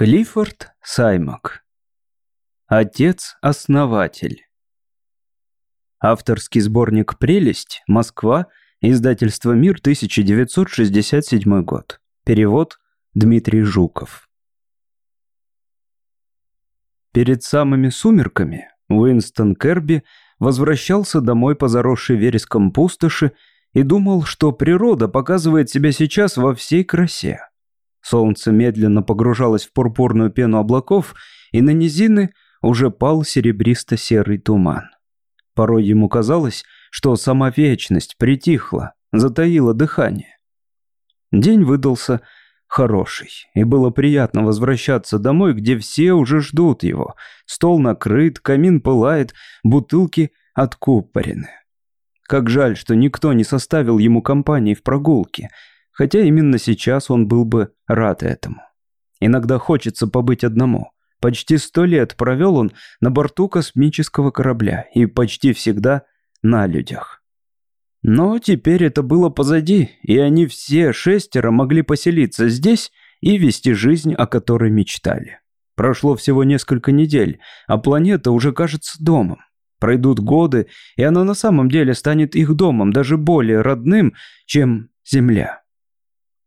Клиффорд Саймак. Отец-основатель. Авторский сборник «Прелесть», Москва, издательство «Мир», 1967 год. Перевод Дмитрий Жуков. Перед самыми сумерками Уинстон Керби возвращался домой по заросшей вереском пустоши и думал, что природа показывает себя сейчас во всей красе. Солнце медленно погружалось в пурпурную пену облаков, и на низины уже пал серебристо-серый туман. Порой ему казалось, что сама вечность притихла, затаила дыхание. День выдался хороший, и было приятно возвращаться домой, где все уже ждут его. Стол накрыт, камин пылает, бутылки откупорены. Как жаль, что никто не составил ему компании в прогулке – хотя именно сейчас он был бы рад этому. Иногда хочется побыть одному. Почти сто лет провел он на борту космического корабля и почти всегда на людях. Но теперь это было позади, и они все шестеро могли поселиться здесь и вести жизнь, о которой мечтали. Прошло всего несколько недель, а планета уже кажется домом. Пройдут годы, и она на самом деле станет их домом, даже более родным, чем Земля.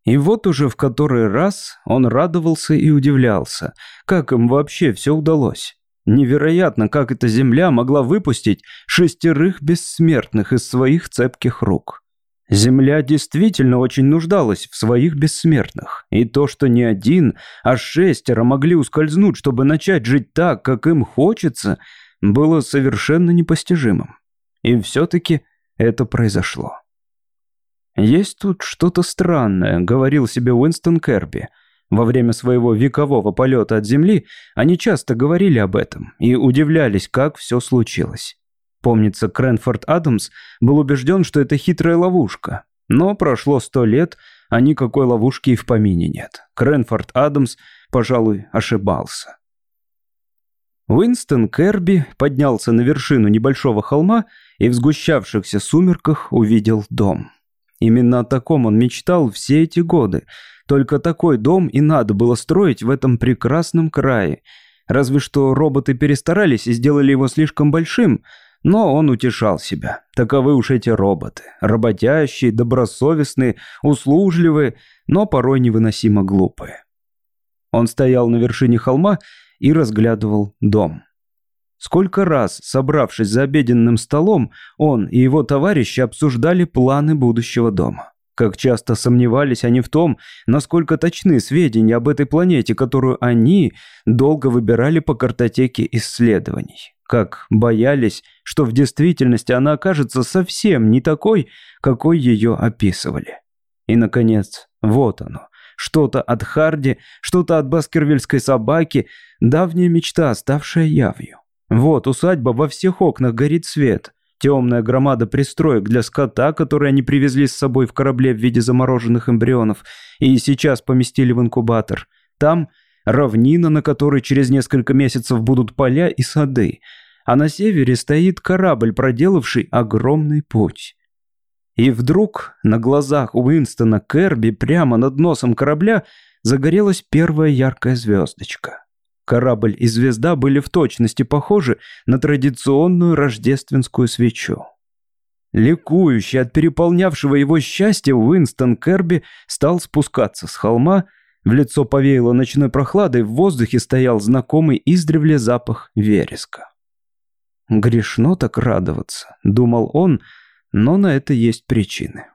И вот уже в который раз он радовался и удивлялся, как им вообще все удалось. Невероятно, как эта земля могла выпустить шестерых бессмертных из своих цепких рук. Земля действительно очень нуждалась в своих бессмертных, и то, что не один, а шестеро могли ускользнуть, чтобы начать жить так, как им хочется, было совершенно непостижимым. И все-таки это произошло. «Есть тут что-то странное», — говорил себе Уинстон Керби. Во время своего векового полета от Земли они часто говорили об этом и удивлялись, как все случилось. Помнится, Кренфорд Адамс был убежден, что это хитрая ловушка. Но прошло сто лет, а никакой ловушки и в помине нет. Кренфорд Адамс, пожалуй, ошибался. Уинстон Керби поднялся на вершину небольшого холма и в сгущавшихся сумерках увидел дом. Именно о таком он мечтал все эти годы. Только такой дом и надо было строить в этом прекрасном крае. Разве что роботы перестарались и сделали его слишком большим, но он утешал себя. Таковы уж эти роботы. Работящие, добросовестные, услужливые, но порой невыносимо глупые. Он стоял на вершине холма и разглядывал дом. Сколько раз, собравшись за обеденным столом, он и его товарищи обсуждали планы будущего дома. Как часто сомневались они в том, насколько точны сведения об этой планете, которую они долго выбирали по картотеке исследований. Как боялись, что в действительности она окажется совсем не такой, какой ее описывали. И, наконец, вот оно. Что-то от Харди, что-то от баскервильской собаки, давняя мечта, ставшая явью. Вот, усадьба, во всех окнах горит свет. Темная громада пристроек для скота, которые они привезли с собой в корабле в виде замороженных эмбрионов и сейчас поместили в инкубатор. Там равнина, на которой через несколько месяцев будут поля и сады. А на севере стоит корабль, проделавший огромный путь. И вдруг на глазах Уинстона Керби прямо над носом корабля загорелась первая яркая звездочка. Корабль и звезда были в точности похожи на традиционную рождественскую свечу. Ликующий от переполнявшего его счастья, Уинстон Керби стал спускаться с холма, в лицо повеяло ночной прохладой, в воздухе стоял знакомый издревле запах вереска. «Грешно так радоваться», — думал он, но на это есть причины.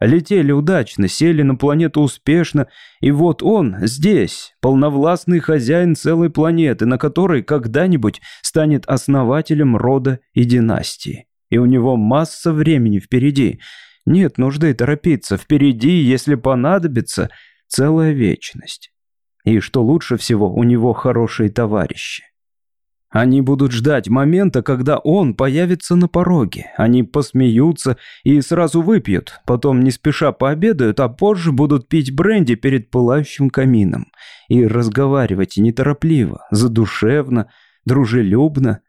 Летели удачно, сели на планету успешно, и вот он здесь, полновластный хозяин целой планеты, на которой когда-нибудь станет основателем рода и династии. И у него масса времени впереди. Нет нужды торопиться, впереди, если понадобится, целая вечность. И что лучше всего, у него хорошие товарищи. Они будут ждать момента, когда он появится на пороге. Они посмеются и сразу выпьют, потом не спеша пообедают, а позже будут пить бренди перед пылающим камином и разговаривать неторопливо, задушевно, дружелюбно.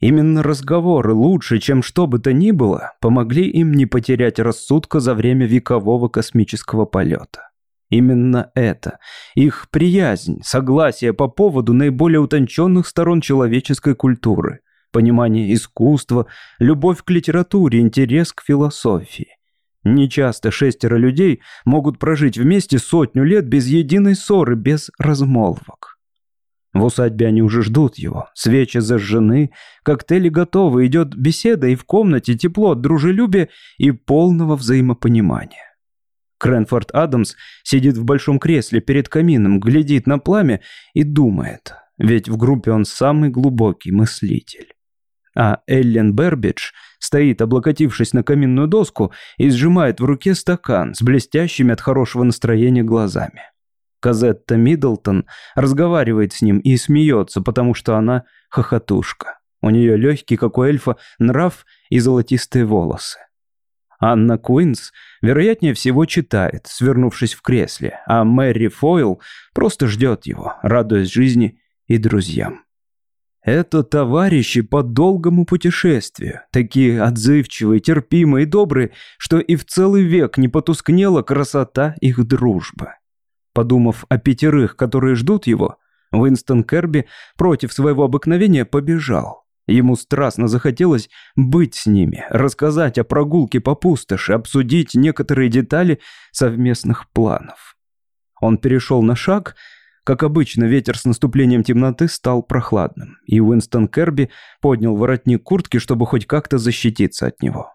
Именно разговоры лучше, чем что бы то ни было, помогли им не потерять рассудка за время векового космического полета. Именно это, их приязнь, согласие по поводу наиболее утонченных сторон человеческой культуры, понимание искусства, любовь к литературе, интерес к философии. Нечасто шестеро людей могут прожить вместе сотню лет без единой ссоры, без размолвок. В усадьбе они уже ждут его, свечи зажжены, коктейли готовы, идет беседа, и в комнате тепло от дружелюбия и полного взаимопонимания. Кренфорд Адамс сидит в большом кресле перед камином, глядит на пламя и думает, ведь в группе он самый глубокий мыслитель. А Эллен Бербидж стоит, облокотившись на каминную доску, и сжимает в руке стакан с блестящими от хорошего настроения глазами. Казетта Миддлтон разговаривает с ним и смеется, потому что она хохотушка. У нее легкий, как у эльфа, нрав и золотистые волосы. Анна Куинс, вероятнее всего, читает, свернувшись в кресле, а Мэри Фойл просто ждет его, радуясь жизни и друзьям. Это товарищи по долгому путешествию, такие отзывчивые, терпимые и добрые, что и в целый век не потускнела красота их дружбы. Подумав о пятерых, которые ждут его, Уинстон Керби против своего обыкновения побежал. Ему страстно захотелось быть с ними, рассказать о прогулке по пустоши, обсудить некоторые детали совместных планов. Он перешел на шаг, как обычно, ветер с наступлением темноты стал прохладным, и Уинстон Керби поднял воротник куртки, чтобы хоть как-то защититься от него.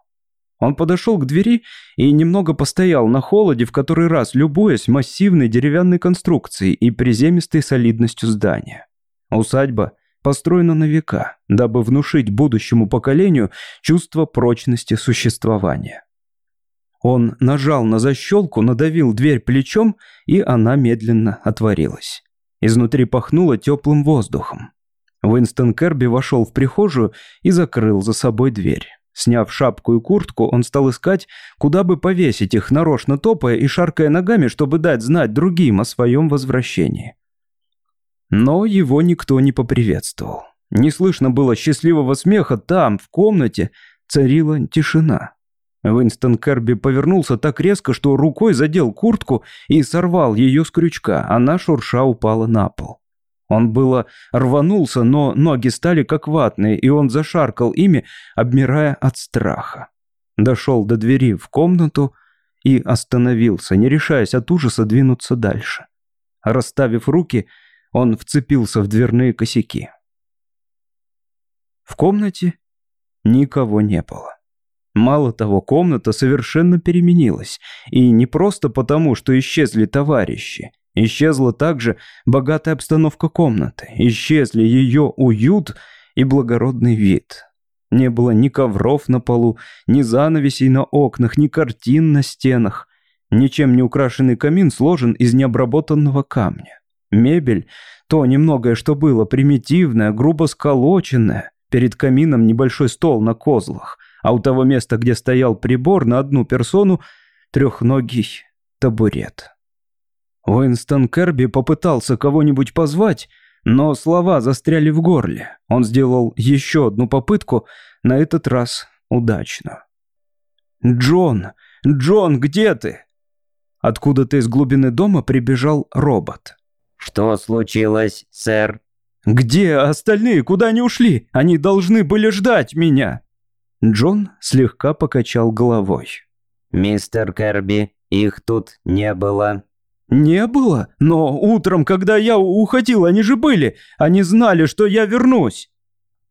Он подошел к двери и немного постоял на холоде, в который раз любуясь массивной деревянной конструкцией и приземистой солидностью здания. Усадьба построена на века, дабы внушить будущему поколению чувство прочности существования. Он нажал на защелку, надавил дверь плечом, и она медленно отворилась. Изнутри пахнуло теплым воздухом. Уинстон Керби вошел в прихожую и закрыл за собой дверь. Сняв шапку и куртку, он стал искать, куда бы повесить их, нарочно топая и шаркая ногами, чтобы дать знать другим о своем возвращении. Но его никто не поприветствовал. Не слышно было счастливого смеха, там, в комнате, царила тишина. Уинстон Керби повернулся так резко, что рукой задел куртку и сорвал ее с крючка. Она шурша упала на пол. Он было рванулся, но ноги стали как ватные, и он зашаркал ими, обмирая от страха. Дошел до двери в комнату и остановился, не решаясь от ужаса двинуться дальше. Расставив руки, он вцепился в дверные косяки. В комнате никого не было. Мало того, комната совершенно переменилась. И не просто потому, что исчезли товарищи. Исчезла также богатая обстановка комнаты. Исчезли ее уют и благородный вид. Не было ни ковров на полу, ни занавесей на окнах, ни картин на стенах. Ничем не украшенный камин сложен из необработанного камня. Мебель, то немногое, что было, примитивная, грубо сколоченная. Перед камином небольшой стол на козлах, а у того места, где стоял прибор на одну персону, трехногий табурет. Уинстон Керби попытался кого-нибудь позвать, но слова застряли в горле. Он сделал еще одну попытку, на этот раз удачно. «Джон! Джон, где ты?» Откуда-то из глубины дома прибежал робот. «Что случилось, сэр?» «Где остальные? Куда они ушли? Они должны были ждать меня!» Джон слегка покачал головой. «Мистер Керби, их тут не было». «Не было? Но утром, когда я уходил, они же были. Они знали, что я вернусь».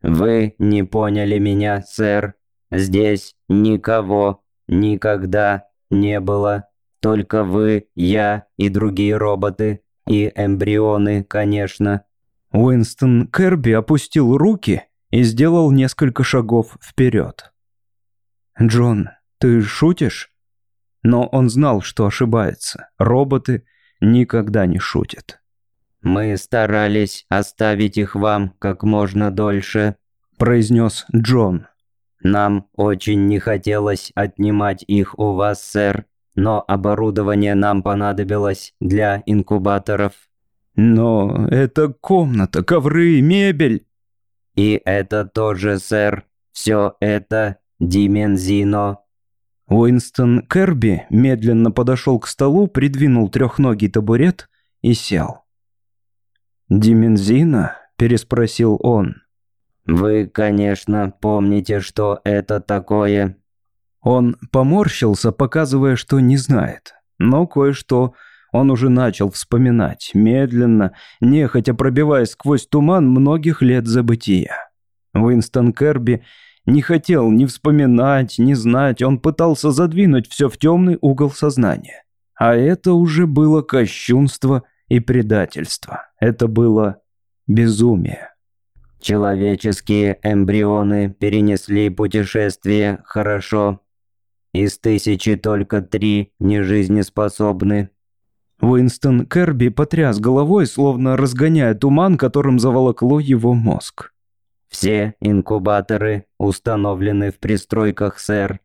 «Вы не поняли меня, сэр. Здесь никого никогда не было. Только вы, я и другие роботы. И эмбрионы, конечно». Уинстон Керби опустил руки и сделал несколько шагов вперед. «Джон, ты шутишь?» Но он знал, что ошибается. Роботы никогда не шутят. «Мы старались оставить их вам как можно дольше», – произнес Джон. «Нам очень не хотелось отнимать их у вас, сэр но оборудование нам понадобилось для инкубаторов. Но это комната, ковры, мебель. И это тоже, сэр. Все это Димензино. Уинстон Керби медленно подошел к столу, придвинул трехногий табурет и сел. «Димензина?» – переспросил он. «Вы, конечно, помните, что это такое?» Он поморщился, показывая, что не знает. Но кое-что он уже начал вспоминать, медленно, нехотя пробиваясь сквозь туман многих лет забытия. Уинстон Керби не хотел ни вспоминать, ни знать, он пытался задвинуть все в темный угол сознания. А это уже было кощунство и предательство. Это было безумие. Человеческие эмбрионы перенесли путешествие хорошо. Из тысячи только три нежизнеспособны. Уинстон Керби потряс головой, словно разгоняя туман, которым заволокло его мозг. «Все инкубаторы установлены в пристройках, сэр.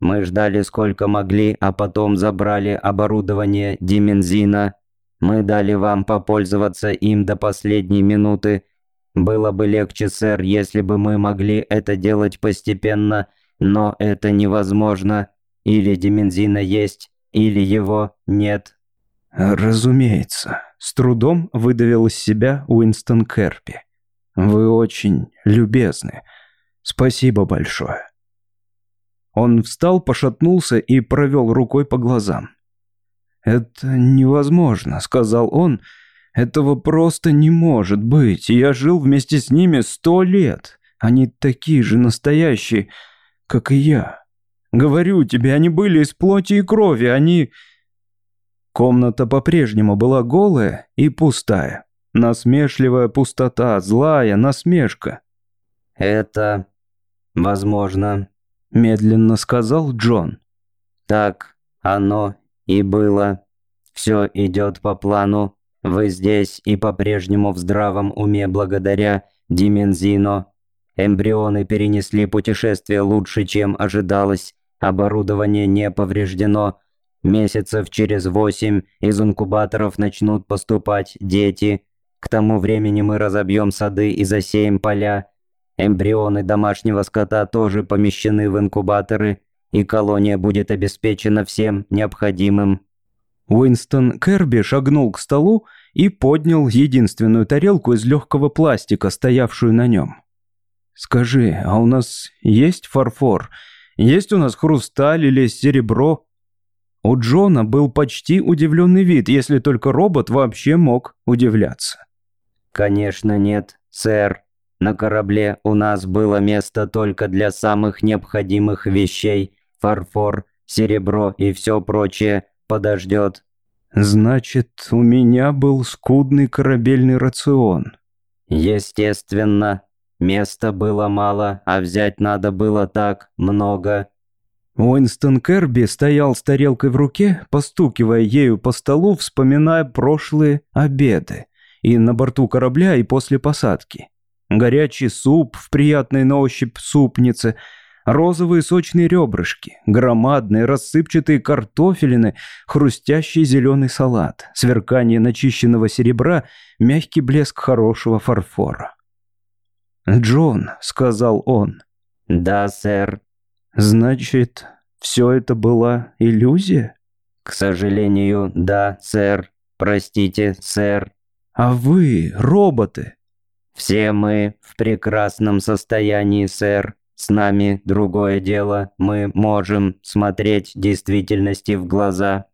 Мы ждали сколько могли, а потом забрали оборудование Димензина. Мы дали вам попользоваться им до последней минуты. Было бы легче, сэр, если бы мы могли это делать постепенно, но это невозможно. Или Димензина есть, или его нет». «Разумеется», — с трудом выдавил из себя Уинстон Керпи. «Вы очень любезны. Спасибо большое». Он встал, пошатнулся и провел рукой по глазам. «Это невозможно», — сказал он. «Этого просто не может быть. Я жил вместе с ними сто лет. Они такие же настоящие, как и я. Говорю тебе, они были из плоти и крови, они...» Комната по-прежнему была голая и пустая. Насмешливая пустота, злая насмешка. «Это... возможно», — медленно сказал Джон. «Так оно и было. Все идет по плану. Вы здесь и по-прежнему в здравом уме благодаря Димензино. Эмбрионы перенесли путешествие лучше, чем ожидалось. Оборудование не повреждено, Месяцев через восемь из инкубаторов начнут поступать дети. К тому времени мы разобьем сады и засеем поля. Эмбрионы домашнего скота тоже помещены в инкубаторы, и колония будет обеспечена всем необходимым. Уинстон Керби шагнул к столу и поднял единственную тарелку из легкого пластика, стоявшую на нем. «Скажи, а у нас есть фарфор? Есть у нас хрусталь или серебро?» У Джона был почти удивленный вид, если только робот вообще мог удивляться. «Конечно нет, сэр. На корабле у нас было место только для самых необходимых вещей. Фарфор, серебро и все прочее подождет». «Значит, у меня был скудный корабельный рацион». «Естественно. Места было мало, а взять надо было так много. Уинстон Керби стоял с тарелкой в руке, постукивая ею по столу, вспоминая прошлые обеды. И на борту корабля, и после посадки. Горячий суп в приятной на ощупь супнице, розовые сочные ребрышки, громадные рассыпчатые картофелины, хрустящий зеленый салат, сверкание начищенного серебра, мягкий блеск хорошего фарфора. «Джон», — сказал он. «Да, сэр», Значит, все это была иллюзия? К сожалению, да, сэр. Простите, сэр. А вы, роботы? Все мы в прекрасном состоянии, сэр. С нами другое дело. Мы можем смотреть действительности в глаза.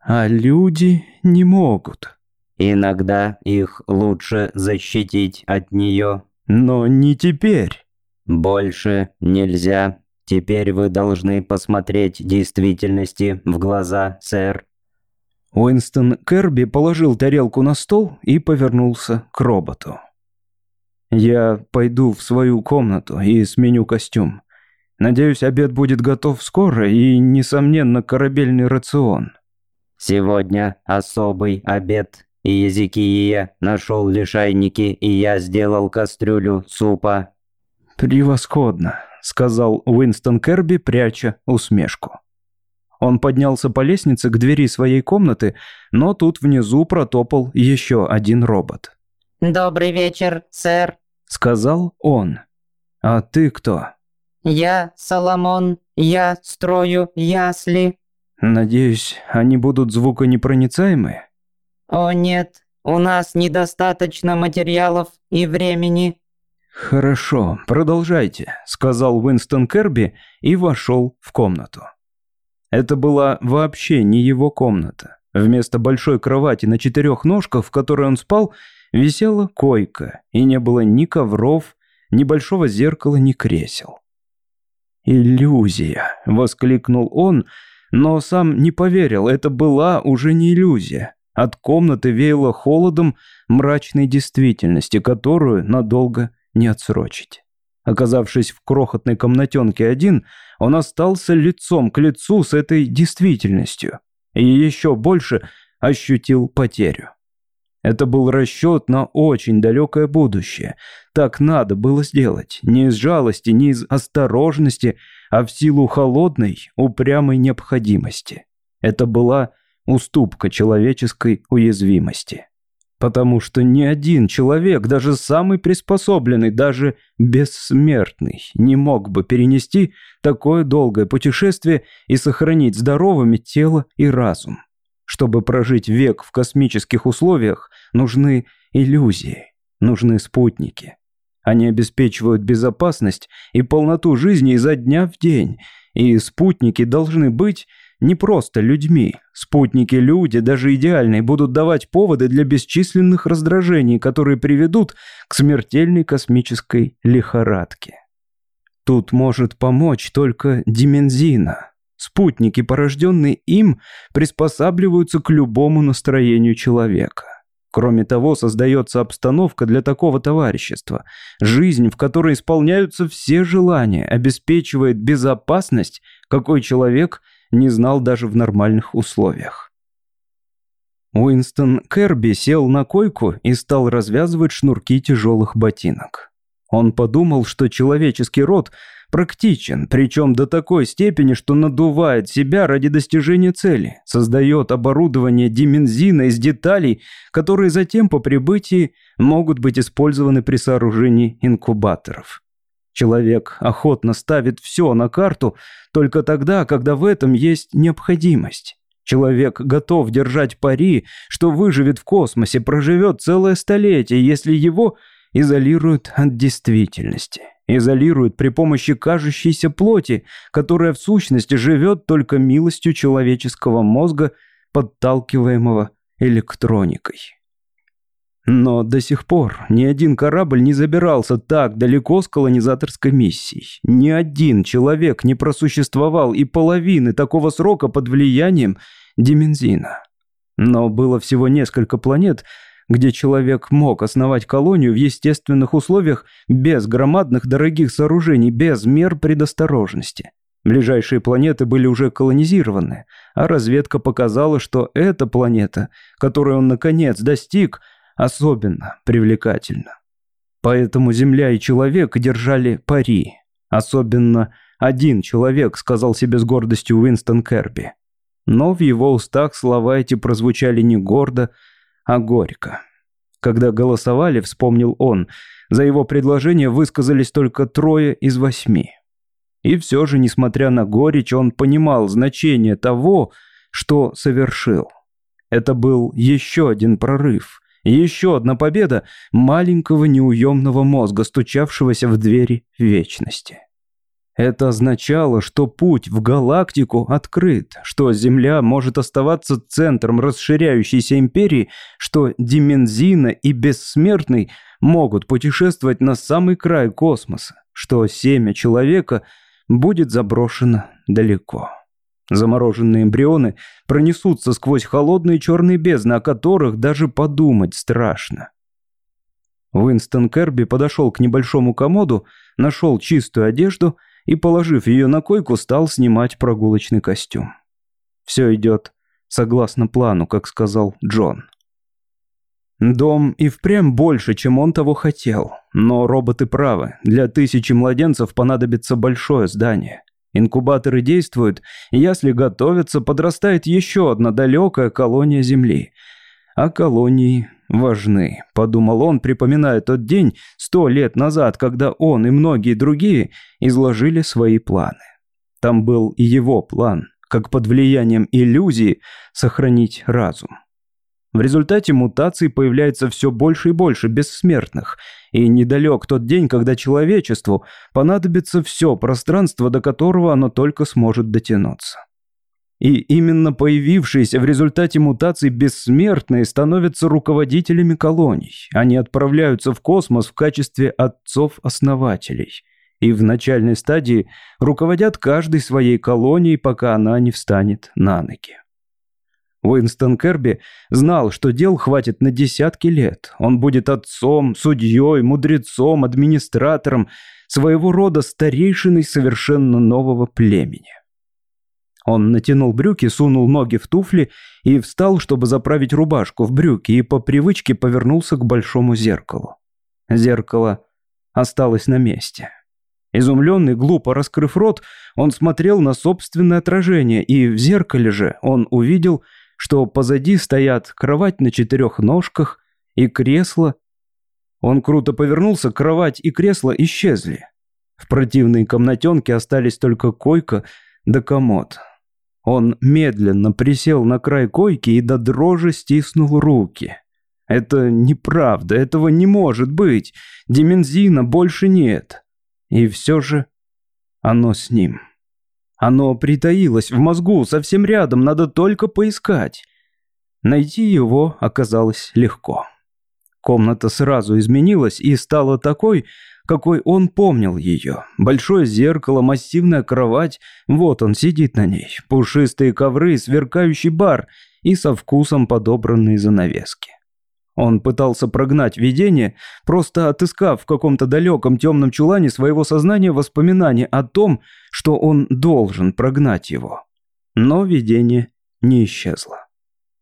А люди не могут. Иногда их лучше защитить от нее. Но не теперь. Больше нельзя. Теперь вы должны посмотреть действительности в глаза, сэр». Уинстон Керби положил тарелку на стол и повернулся к роботу. «Я пойду в свою комнату и сменю костюм. Надеюсь, обед будет готов скоро и, несомненно, корабельный рацион». «Сегодня особый обед. И Езекия нашел лишайники, и я сделал кастрюлю супа». «Превосходно», — сказал Уинстон Керби, пряча усмешку. Он поднялся по лестнице к двери своей комнаты, но тут внизу протопал еще один робот. «Добрый вечер, сэр», — сказал он. «А ты кто?» Я Соломон, я строю ясли. Надеюсь, они будут звуконепроницаемые? О нет, у нас недостаточно материалов и времени. «Хорошо, продолжайте», — сказал Уинстон Керби и вошел в комнату. Это была вообще не его комната. Вместо большой кровати на четырех ножках, в которой он спал, висела койка, и не было ни ковров, ни большого зеркала, ни кресел. «Иллюзия!» — воскликнул он, но сам не поверил, это была уже не иллюзия. От комнаты веяло холодом мрачной действительности, которую надолго не отсрочить. Оказавшись в крохотной комнатенке один, он остался лицом к лицу с этой действительностью и еще больше ощутил потерю. Это был расчет на очень далекое будущее. Так надо было сделать. Не из жалости, не из осторожности, а в силу холодной, упрямой необходимости. Это была уступка человеческой уязвимости. Потому что ни один человек, даже самый приспособленный, даже бессмертный, не мог бы перенести такое долгое путешествие и сохранить здоровыми тело и разум. Чтобы прожить век в космических условиях, нужны иллюзии, нужны спутники. Они обеспечивают безопасность и полноту жизни изо дня в день, и спутники должны быть не просто людьми. Спутники-люди, даже идеальные, будут давать поводы для бесчисленных раздражений, которые приведут к смертельной космической лихорадке. Тут может помочь только димензина. Спутники, порожденные им, приспосабливаются к любому настроению человека. Кроме того, создается обстановка для такого товарищества. Жизнь, в которой исполняются все желания, обеспечивает безопасность, какой человек не знал даже в нормальных условиях. Уинстон Керби сел на койку и стал развязывать шнурки тяжелых ботинок. Он подумал, что человеческий род практичен, причем до такой степени, что надувает себя ради достижения цели, создает оборудование димензина из деталей, которые затем по прибытии могут быть использованы при сооружении инкубаторов. Человек охотно ставит все на карту только тогда, когда в этом есть необходимость. Человек готов держать пари, что выживет в космосе, проживет целое столетие, если его изолируют от действительности. Изолируют при помощи кажущейся плоти, которая в сущности живет только милостью человеческого мозга, подталкиваемого электроникой. Но до сих пор ни один корабль не забирался так далеко с колонизаторской миссией. Ни один человек не просуществовал и половины такого срока под влиянием Димензина. Но было всего несколько планет, где человек мог основать колонию в естественных условиях без громадных дорогих сооружений, без мер предосторожности. Ближайшие планеты были уже колонизированы, а разведка показала, что эта планета, которую он наконец достиг – особенно привлекательно. Поэтому Земля и человек держали пари. Особенно один человек, сказал себе с гордостью Уинстон Керби. Но в его устах слова эти прозвучали не гордо, а горько. Когда голосовали, вспомнил он, за его предложение высказались только трое из восьми. И все же, несмотря на горечь, он понимал значение того, что совершил. Это был еще один прорыв – еще одна победа маленького неуемного мозга, стучавшегося в двери вечности. Это означало, что путь в галактику открыт, что Земля может оставаться центром расширяющейся империи, что Димензина и Бессмертный могут путешествовать на самый край космоса, что семя человека будет заброшено далеко. Замороженные эмбрионы пронесутся сквозь холодные черные бездны, о которых даже подумать страшно. Уинстон Керби подошел к небольшому комоду, нашел чистую одежду и, положив ее на койку, стал снимать прогулочный костюм. Все идет согласно плану, как сказал Джон. Дом и впрямь больше, чем он того хотел. Но роботы правы, для тысячи младенцев понадобится большое здание. Инкубаторы действуют, ясли готовятся, подрастает еще одна далекая колония Земли. А колонии важны, подумал он, припоминая тот день сто лет назад, когда он и многие другие изложили свои планы. Там был и его план, как под влиянием иллюзии сохранить разум. В результате мутаций появляется все больше и больше бессмертных, и недалек тот день, когда человечеству понадобится все пространство, до которого оно только сможет дотянуться. И именно появившиеся в результате мутаций бессмертные становятся руководителями колоний. Они отправляются в космос в качестве отцов-основателей. И в начальной стадии руководят каждой своей колонией, пока она не встанет на ноги. Уинстон Керби знал, что дел хватит на десятки лет. Он будет отцом, судьей, мудрецом, администратором, своего рода старейшиной совершенно нового племени. Он натянул брюки, сунул ноги в туфли и встал, чтобы заправить рубашку в брюки, и по привычке повернулся к большому зеркалу. Зеркало осталось на месте. Изумленный, глупо раскрыв рот, он смотрел на собственное отражение, и в зеркале же он увидел, что позади стоят кровать на четырех ножках и кресло. Он круто повернулся, кровать и кресло исчезли. В противной комнатенке остались только койка да комод. Он медленно присел на край койки и до дрожи стиснул руки. Это неправда, этого не может быть. Димензина больше нет. И все же оно с ним. Оно притаилось в мозгу, совсем рядом, надо только поискать. Найти его оказалось легко. Комната сразу изменилась и стала такой, какой он помнил ее. Большое зеркало, массивная кровать, вот он сидит на ней, пушистые ковры, сверкающий бар и со вкусом подобранные занавески. Он пытался прогнать видение, просто отыскав в каком-то далеком темном чулане своего сознания воспоминания о том, что он должен прогнать его. Но видение не исчезло.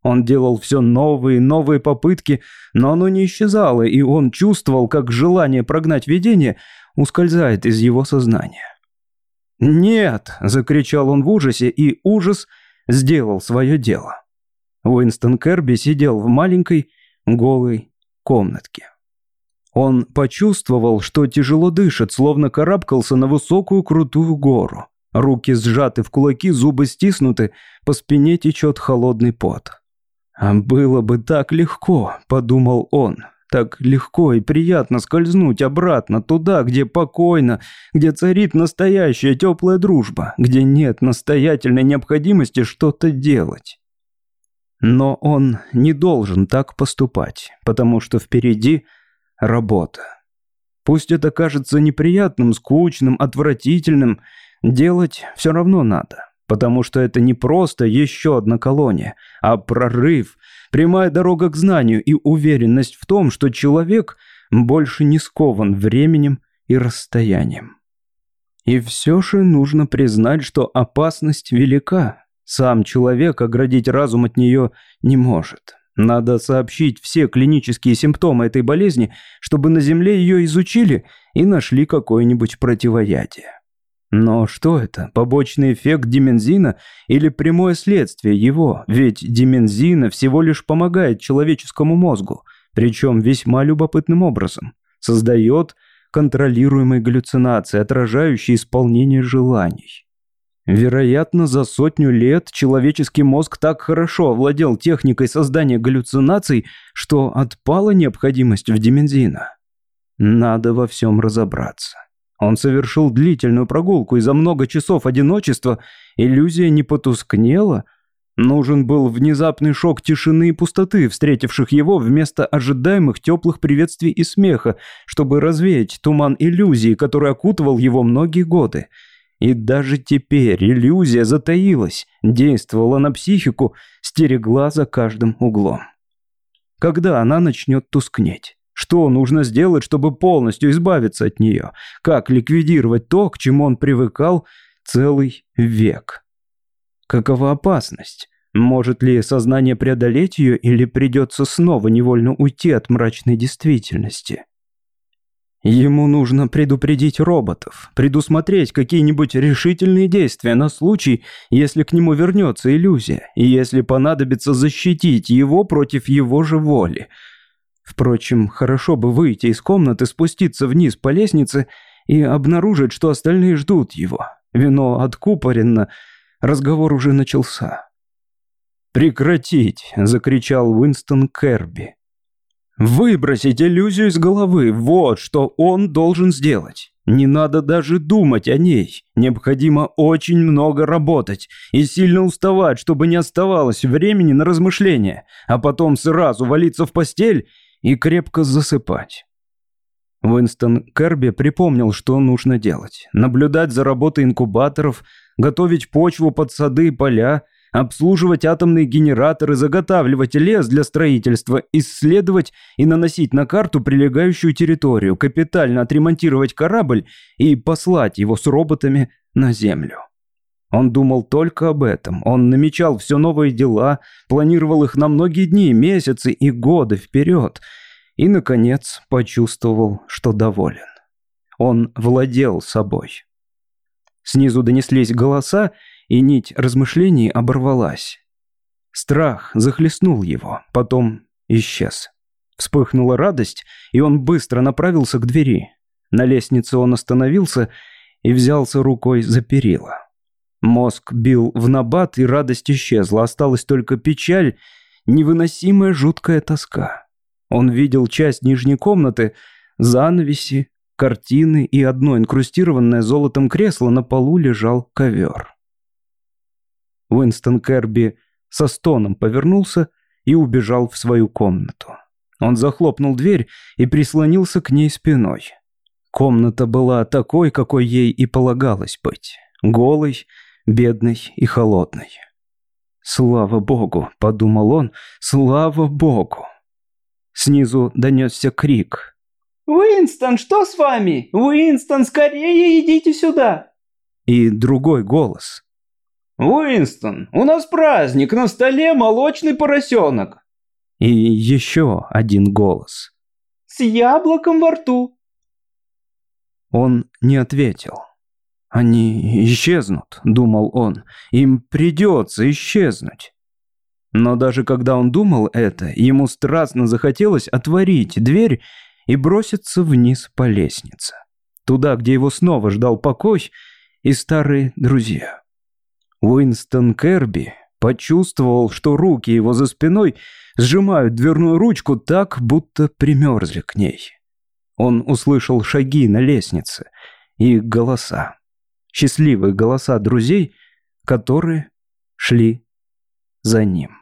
Он делал все новые и новые попытки, но оно не исчезало, и он чувствовал, как желание прогнать видение ускользает из его сознания. «Нет!» – закричал он в ужасе, и ужас сделал свое дело. Уинстон Керби сидел в маленькой, голой комнатке. Он почувствовал, что тяжело дышит, словно карабкался на высокую крутую гору. Руки сжаты в кулаки, зубы стиснуты, по спине течет холодный пот. «А было бы так легко», — подумал он. «Так легко и приятно скользнуть обратно туда, где покойно, где царит настоящая теплая дружба, где нет настоятельной необходимости что-то делать». Но он не должен так поступать, потому что впереди работа. Пусть это кажется неприятным, скучным, отвратительным, делать все равно надо потому что это не просто еще одна колония, а прорыв, прямая дорога к знанию и уверенность в том, что человек больше не скован временем и расстоянием. И все же нужно признать, что опасность велика. Сам человек оградить разум от нее не может. Надо сообщить все клинические симптомы этой болезни, чтобы на Земле ее изучили и нашли какое-нибудь противоядие. Но что это? Побочный эффект димензина или прямое следствие его? Ведь димензина всего лишь помогает человеческому мозгу, причем весьма любопытным образом. Создает контролируемые галлюцинации, отражающие исполнение желаний. Вероятно, за сотню лет человеческий мозг так хорошо овладел техникой создания галлюцинаций, что отпала необходимость в димензина. Надо во всем разобраться. Он совершил длительную прогулку, и за много часов одиночества иллюзия не потускнела. Нужен был внезапный шок тишины и пустоты, встретивших его вместо ожидаемых теплых приветствий и смеха, чтобы развеять туман иллюзии, который окутывал его многие годы. И даже теперь иллюзия затаилась, действовала на психику, стерегла за каждым углом. Когда она начнет тускнеть? Что нужно сделать, чтобы полностью избавиться от нее? Как ликвидировать то, к чему он привыкал целый век? Какова опасность? Может ли сознание преодолеть ее или придется снова невольно уйти от мрачной действительности? Ему нужно предупредить роботов, предусмотреть какие-нибудь решительные действия на случай, если к нему вернется иллюзия, и если понадобится защитить его против его же воли – Впрочем, хорошо бы выйти из комнаты, спуститься вниз по лестнице и обнаружить, что остальные ждут его. Вино откупорено, разговор уже начался. «Прекратить!» – закричал Уинстон Керби. «Выбросить иллюзию из головы – вот что он должен сделать. Не надо даже думать о ней. Необходимо очень много работать и сильно уставать, чтобы не оставалось времени на размышления, а потом сразу валиться в постель и крепко засыпать. Уинстон Керби припомнил, что нужно делать. Наблюдать за работой инкубаторов, готовить почву под сады и поля, обслуживать атомные генераторы, заготавливать лес для строительства, исследовать и наносить на карту прилегающую территорию, капитально отремонтировать корабль и послать его с роботами на Землю. Он думал только об этом. Он намечал все новые дела, планировал их на многие дни, месяцы и годы вперед. И, наконец, почувствовал, что доволен. Он владел собой. Снизу донеслись голоса, и нить размышлений оборвалась. Страх захлестнул его, потом исчез. Вспыхнула радость, и он быстро направился к двери. На лестнице он остановился и взялся рукой за перила. Мозг бил в набат, и радость исчезла. Осталась только печаль, невыносимая жуткая тоска. Он видел часть нижней комнаты, занавеси, картины и одно инкрустированное золотом кресло на полу лежал ковер. Уинстон Керби со стоном повернулся и убежал в свою комнату. Он захлопнул дверь и прислонился к ней спиной. Комната была такой, какой ей и полагалось быть. Голой, бедный и холодный. «Слава богу!» – подумал он. «Слава богу!» Снизу донесся крик. «Уинстон, что с вами? Уинстон, скорее идите сюда!» И другой голос. «Уинстон, у нас праздник, на столе молочный поросенок!» И еще один голос. «С яблоком во рту!» Он не ответил. «Они исчезнут», — думал он. «Им придется исчезнуть». Но даже когда он думал это, ему страстно захотелось отворить дверь и броситься вниз по лестнице. Туда, где его снова ждал покой и старые друзья. Уинстон Керби почувствовал, что руки его за спиной сжимают дверную ручку так, будто примерзли к ней. Он услышал шаги на лестнице и голоса счастливые голоса друзей, которые шли за ним.